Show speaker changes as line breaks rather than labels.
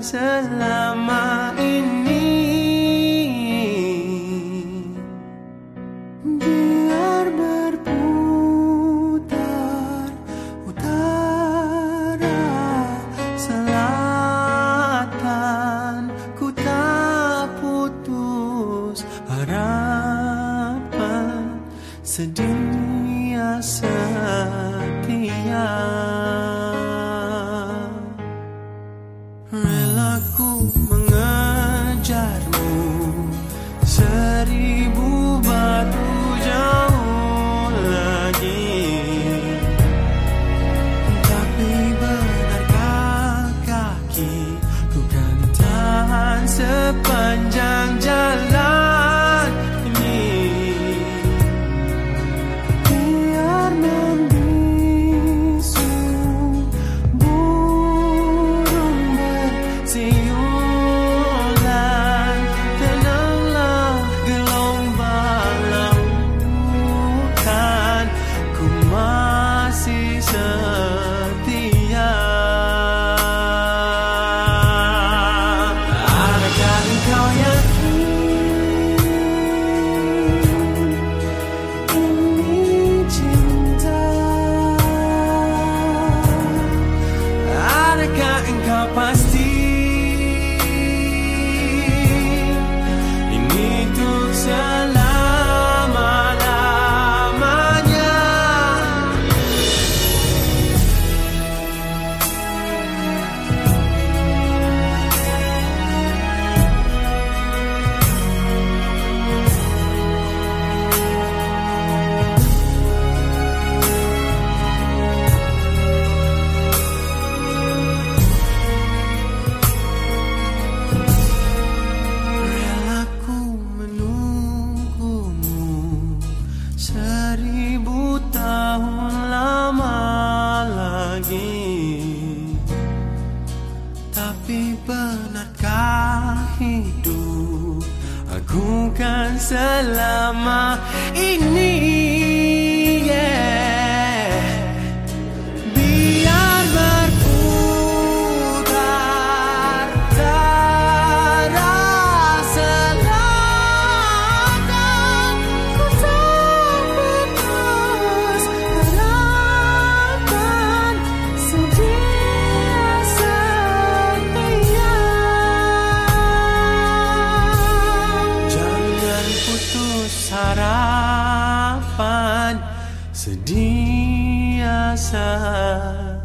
Selama ini. Biar berputar utara selatan Ku tak putus harapan. Sedia setia Seribu batu jauh lagi. Tapi benarkah kaki Ku kan tahan sepanjang jalan Seribu tahun lama lagi. Tapi benarkah hidup? Aku kan selama ini harapan Sedia setia